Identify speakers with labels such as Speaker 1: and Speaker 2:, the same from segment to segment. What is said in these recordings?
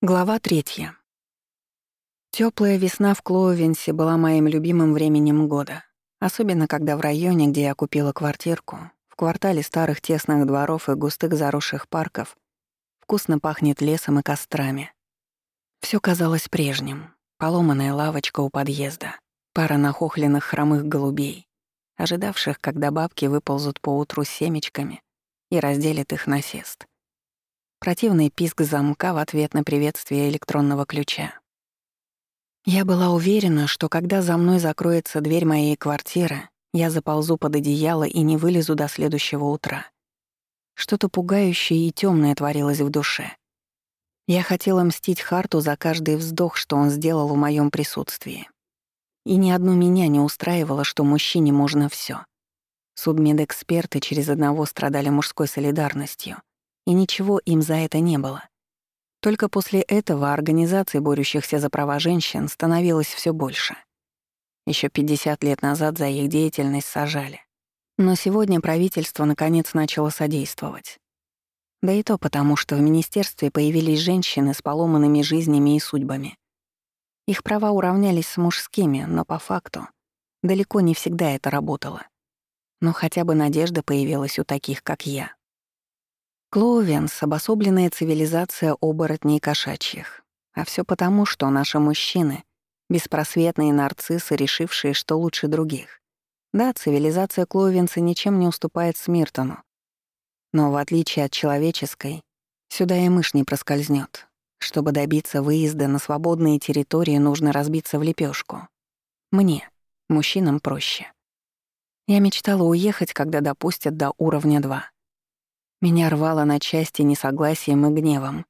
Speaker 1: Глава третья. Теплая весна в Клоувенсе была моим любимым временем года, особенно когда в районе, где я купила квартирку, в квартале старых тесных дворов и густых заросших парков, вкусно пахнет лесом и кострами. Все казалось прежним. Поломанная лавочка у подъезда, пара нахохленных хромых голубей, ожидавших, когда бабки выползут по утру с семечками и разделят их на сест — Противный писк замка в ответ на приветствие электронного ключа. Я была уверена, что когда за мной закроется дверь моей квартиры, я заползу под одеяло и не вылезу до следующего утра. Что-то пугающее и темное творилось в душе. Я хотела мстить Харту за каждый вздох, что он сделал в моем присутствии. И ни одну меня не устраивало, что мужчине можно все. Судмедэксперты через одного страдали мужской солидарностью, и ничего им за это не было. Только после этого организаций, борющихся за права женщин, становилось все больше. Еще 50 лет назад за их деятельность сажали. Но сегодня правительство наконец начало содействовать. Да и то потому, что в министерстве появились женщины с поломанными жизнями и судьбами. Их права уравнялись с мужскими, но по факту далеко не всегда это работало. Но хотя бы надежда появилась у таких, как я. Клоувенс — обособленная цивилизация оборотней кошачьих. А все потому, что наши мужчины — беспросветные нарциссы, решившие, что лучше других. Да, цивилизация Клоувенса ничем не уступает Смиртону. Но в отличие от человеческой, сюда и мышь не проскользнет. Чтобы добиться выезда на свободные территории, нужно разбиться в лепешку. Мне, мужчинам, проще. Я мечтала уехать, когда допустят до уровня 2. Меня рвало на части несогласием и гневом.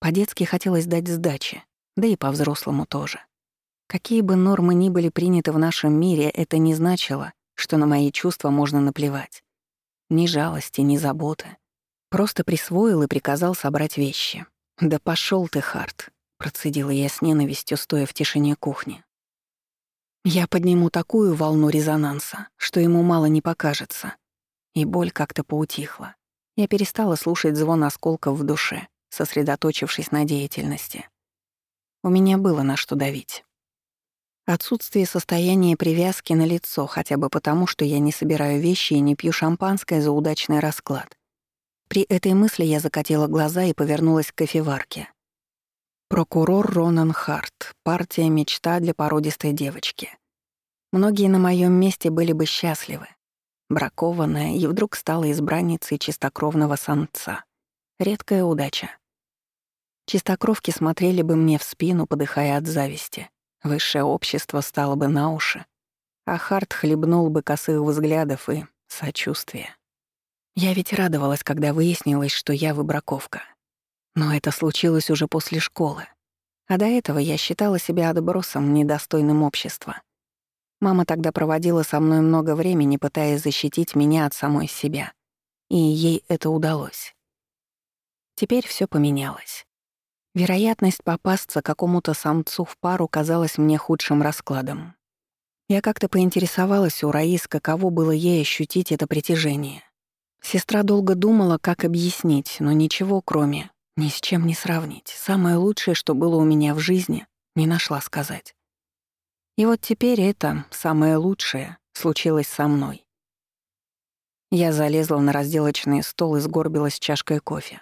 Speaker 1: По-детски хотелось дать сдачи, да и по-взрослому тоже. Какие бы нормы ни были приняты в нашем мире, это не значило, что на мои чувства можно наплевать. Ни жалости, ни заботы. Просто присвоил и приказал собрать вещи. «Да пошел ты, Харт», — процедила я с ненавистью, стоя в тишине кухни. «Я подниму такую волну резонанса, что ему мало не покажется». И боль как-то поутихла. Я перестала слушать звон осколков в душе, сосредоточившись на деятельности. У меня было на что давить. Отсутствие состояния привязки на лицо, хотя бы потому, что я не собираю вещи и не пью шампанское за удачный расклад. При этой мысли я закатила глаза и повернулась к кофеварке. Прокурор Ронан Харт. Партия «Мечта для породистой девочки». Многие на моем месте были бы счастливы, бракованная, и вдруг стала избранницей чистокровного самца. Редкая удача. Чистокровки смотрели бы мне в спину, подыхая от зависти. Высшее общество стало бы на уши. А Харт хлебнул бы косых взглядов и сочувствия. Я ведь радовалась, когда выяснилось, что я выбраковка. Но это случилось уже после школы. А до этого я считала себя отбросом, недостойным общества. Мама тогда проводила со мной много времени, пытаясь защитить меня от самой себя. И ей это удалось. Теперь все поменялось. Вероятность попасться какому-то самцу в пару казалась мне худшим раскладом. Я как-то поинтересовалась у Раис, каково было ей ощутить это притяжение. Сестра долго думала, как объяснить, но ничего, кроме «ни с чем не сравнить». Самое лучшее, что было у меня в жизни, не нашла сказать. И вот теперь это, самое лучшее, случилось со мной. Я залезла на разделочный стол и сгорбилась чашкой кофе.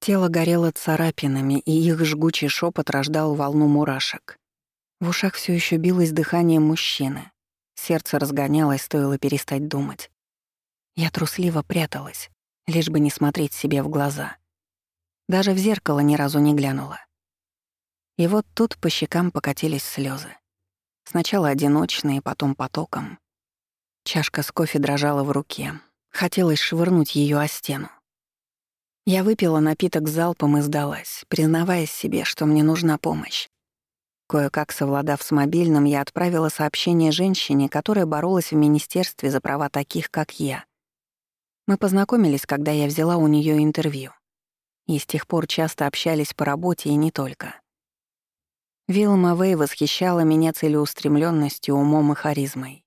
Speaker 1: Тело горело царапинами, и их жгучий шепот рождал волну мурашек. В ушах все еще билось дыхание мужчины. Сердце разгонялось, стоило перестать думать. Я трусливо пряталась, лишь бы не смотреть себе в глаза. Даже в зеркало ни разу не глянула. И вот тут по щекам покатились слезы. Сначала одиночные, потом потоком. Чашка с кофе дрожала в руке. Хотелось швырнуть ее о стену. Я выпила напиток залпом и сдалась, признавая себе, что мне нужна помощь. Кое-как совладав с мобильным, я отправила сообщение женщине, которая боролась в министерстве за права таких, как я. Мы познакомились, когда я взяла у нее интервью. И с тех пор часто общались по работе и не только. Вилма Вэй восхищала меня целеустремленностью, умом и харизмой.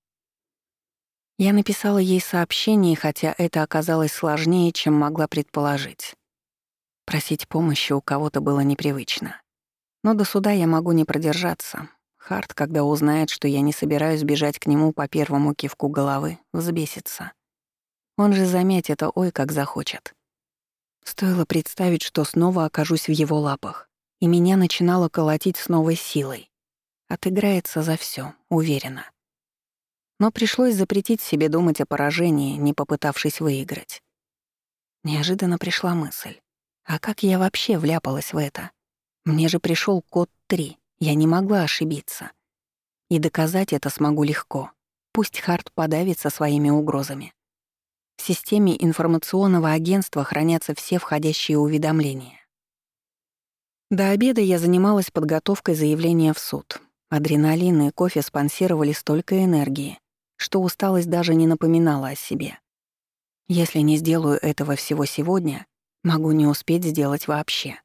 Speaker 1: Я написала ей сообщение, хотя это оказалось сложнее, чем могла предположить. Просить помощи у кого-то было непривычно. Но до суда я могу не продержаться. Харт, когда узнает, что я не собираюсь бежать к нему по первому кивку головы, взбесится. Он же заметит это ой как захочет. Стоило представить, что снова окажусь в его лапах, и меня начинало колотить с новой силой. Отыграется за все, уверена. Но пришлось запретить себе думать о поражении, не попытавшись выиграть. Неожиданно пришла мысль. А как я вообще вляпалась в это? Мне же пришел код 3, я не могла ошибиться. И доказать это смогу легко. Пусть Харт подавится своими угрозами. В системе информационного агентства хранятся все входящие уведомления. До обеда я занималась подготовкой заявления в суд. Адреналин и кофе спонсировали столько энергии, что усталость даже не напоминала о себе. Если не сделаю этого всего сегодня, могу не успеть сделать вообще.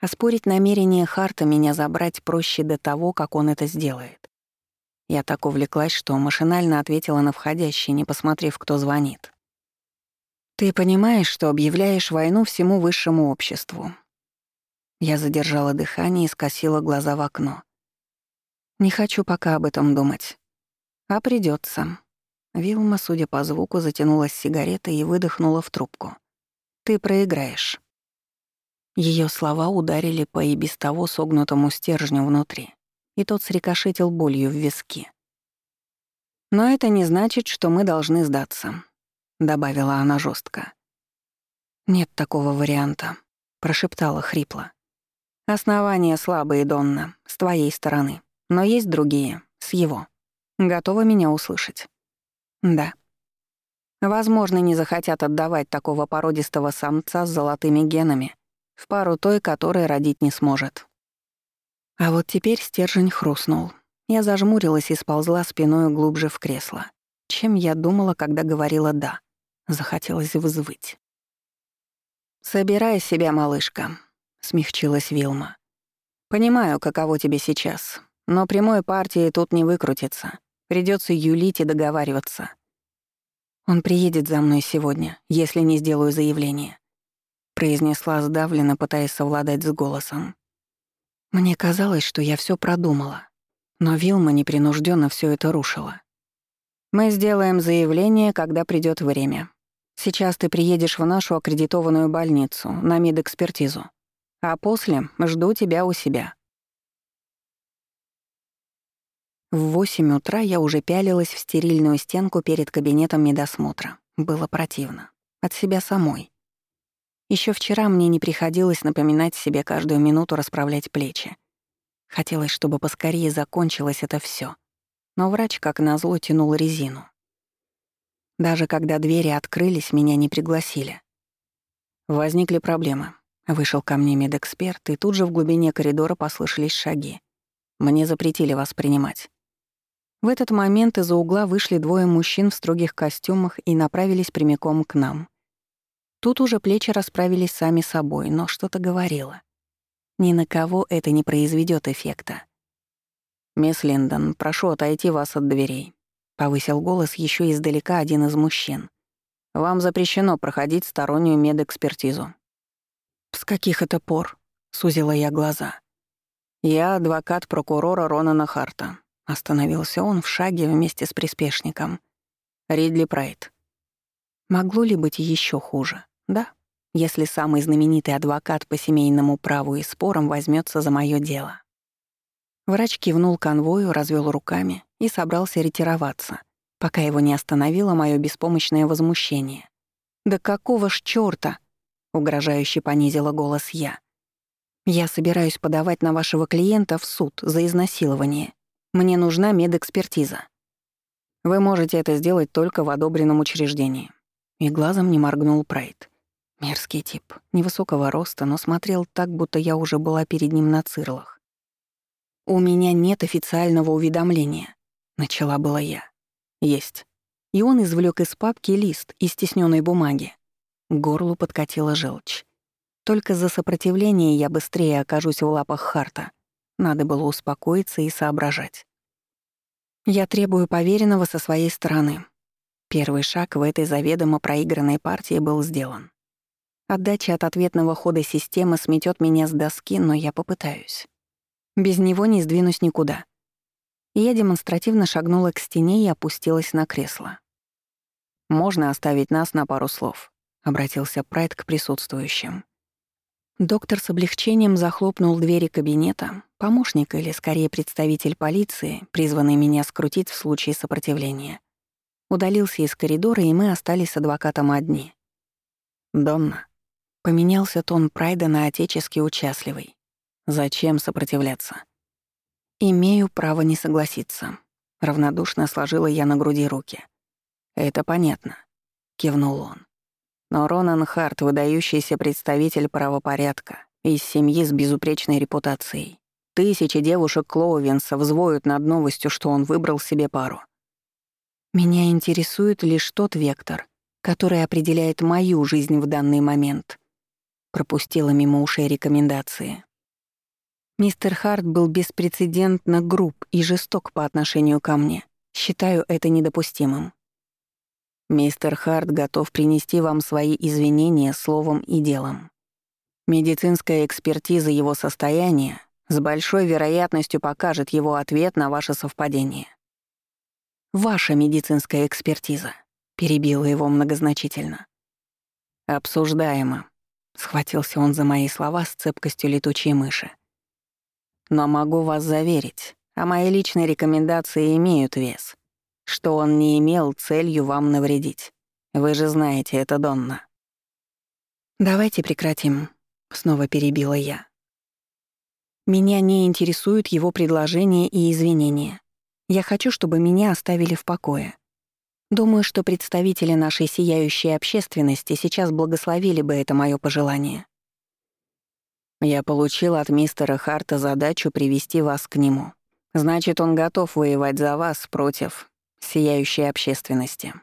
Speaker 1: Оспорить намерение Харта меня забрать проще до того, как он это сделает. Я так увлеклась, что машинально ответила на входящий, не посмотрев, кто звонит. «Ты понимаешь, что объявляешь войну всему высшему обществу?» Я задержала дыхание и скосила глаза в окно. «Не хочу пока об этом думать. А придется. Вилма, судя по звуку, затянулась сигаретой и выдохнула в трубку. «Ты проиграешь». Ее слова ударили по и без того согнутому стержню внутри, и тот срикошетил болью в виски. «Но это не значит, что мы должны сдаться», — добавила она жестко. «Нет такого варианта», — прошептала хрипло. «Основания слабые, Донна, с твоей стороны, но есть другие, с его. Готова меня услышать?» «Да», Возможно, не захотят отдавать такого породистого самца с золотыми генами в пару той, которая родить не сможет. А вот теперь стержень хрустнул. Я зажмурилась и сползла спиной глубже в кресло. Чем я думала, когда говорила «да». Захотелось взвыть. «Собирай себя, малышка», — смягчилась Вилма. «Понимаю, каково тебе сейчас, но прямой партии тут не выкрутится. Придется юлить и договариваться. Он приедет за мной сегодня, если не сделаю заявление произнесла сдавленно, пытаясь совладать с голосом. Мне казалось, что я все продумала, но Вилма непринужденно все это рушила. Мы сделаем заявление, когда придет время. Сейчас ты приедешь в нашу аккредитованную больницу на медэкспертизу, а после жду тебя у себя. В восемь утра я уже пялилась в стерильную стенку перед кабинетом медосмотра. Было противно. От себя самой. Еще вчера мне не приходилось напоминать себе каждую минуту расправлять плечи. Хотелось, чтобы поскорее закончилось это все. Но врач, как назло, тянул резину. Даже когда двери открылись, меня не пригласили. Возникли проблемы. Вышел ко мне медэксперт, и тут же в глубине коридора послышались шаги. Мне запретили вас принимать. В этот момент из-за угла вышли двое мужчин в строгих костюмах и направились прямиком к нам. Тут уже плечи расправились сами собой, но что-то говорило. Ни на кого это не произведет эффекта. «Мисс Линдон, прошу отойти вас от дверей», — повысил голос еще издалека один из мужчин. «Вам запрещено проходить стороннюю медэкспертизу». «С каких это пор?» — сузила я глаза. «Я адвокат прокурора Ронана Харта», — остановился он в шаге вместе с приспешником. «Ридли Прайд». Могло ли быть еще хуже? Да, если самый знаменитый адвокат по семейному праву и спорам возьмется за мое дело. Врач кивнул конвою, развел руками и собрался ретироваться, пока его не остановило мое беспомощное возмущение. «Да какого ж чёрта?» — угрожающе понизила голос я. «Я собираюсь подавать на вашего клиента в суд за изнасилование. Мне нужна медэкспертиза. Вы можете это сделать только в одобренном учреждении». И глазом не моргнул Прайд. Мерзкий тип, невысокого роста, но смотрел так, будто я уже была перед ним на цирлах. «У меня нет официального уведомления», — начала была я. «Есть». И он извлек из папки лист из стесненной бумаги. Горлу подкатила желчь. Только за сопротивление я быстрее окажусь в лапах Харта. Надо было успокоиться и соображать. Я требую поверенного со своей стороны. Первый шаг в этой заведомо проигранной партии был сделан. Отдача от ответного хода системы сметет меня с доски, но я попытаюсь. Без него не сдвинусь никуда. Я демонстративно шагнула к стене и опустилась на кресло. «Можно оставить нас на пару слов», — обратился Прайд к присутствующим. Доктор с облегчением захлопнул двери кабинета. Помощник или, скорее, представитель полиции, призванный меня скрутить в случае сопротивления, удалился из коридора, и мы остались с адвокатом одни. «Донна», — поменялся тон Прайда на отечески участливый. «Зачем сопротивляться?» «Имею право не согласиться», — равнодушно сложила я на груди руки. «Это понятно», — кивнул он. «Но Ронан Харт — выдающийся представитель правопорядка, из семьи с безупречной репутацией. Тысячи девушек Клоувенса взвоют над новостью, что он выбрал себе пару. Меня интересует лишь тот вектор, который определяет мою жизнь в данный момент. Пропустила мимо ушей рекомендации. Мистер Харт был беспрецедентно груб и жесток по отношению ко мне. Считаю это недопустимым. Мистер Харт готов принести вам свои извинения словом и делом. Медицинская экспертиза его состояния с большой вероятностью покажет его ответ на ваше совпадение. «Ваша медицинская экспертиза», — перебила его многозначительно. «Обсуждаемо», — схватился он за мои слова с цепкостью летучей мыши. «Но могу вас заверить, а мои личные рекомендации имеют вес что он не имел целью вам навредить. Вы же знаете это, Донна». «Давайте прекратим», — снова перебила я. «Меня не интересуют его предложения и извинения. Я хочу, чтобы меня оставили в покое. Думаю, что представители нашей сияющей общественности сейчас благословили бы это мое пожелание». Я получил от мистера Харта задачу привести вас к нему. Значит, он готов воевать за вас против сияющей общественности.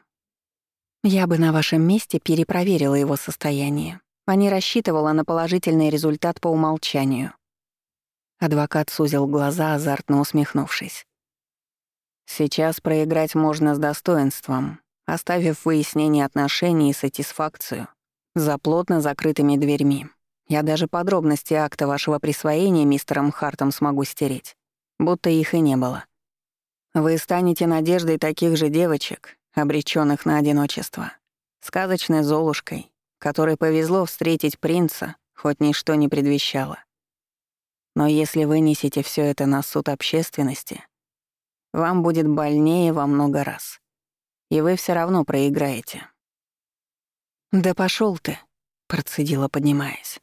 Speaker 1: Я бы на вашем месте перепроверила его состояние, а не рассчитывала на положительный результат по умолчанию. Адвокат сузил глаза, азартно усмехнувшись. Сейчас проиграть можно с достоинством, оставив выяснение отношений и сатисфакцию за плотно закрытыми дверьми. Я даже подробности акта вашего присвоения мистером Хартом смогу стереть, будто их и не было. Вы станете надеждой таких же девочек, обречённых на одиночество, сказочной Золушкой, которой повезло встретить принца, хоть ничто не предвещало. Но если вынесете всё это на суд общественности, вам будет больнее во много раз. И вы всё равно проиграете. «Да пошёл ты», — процедила, поднимаясь.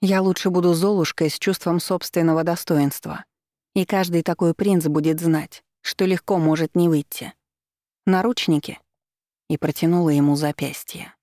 Speaker 1: «Я лучше буду Золушкой с чувством собственного достоинства, и каждый такой принц будет знать, что легко может не выйти. Наручники. И протянула ему запястье.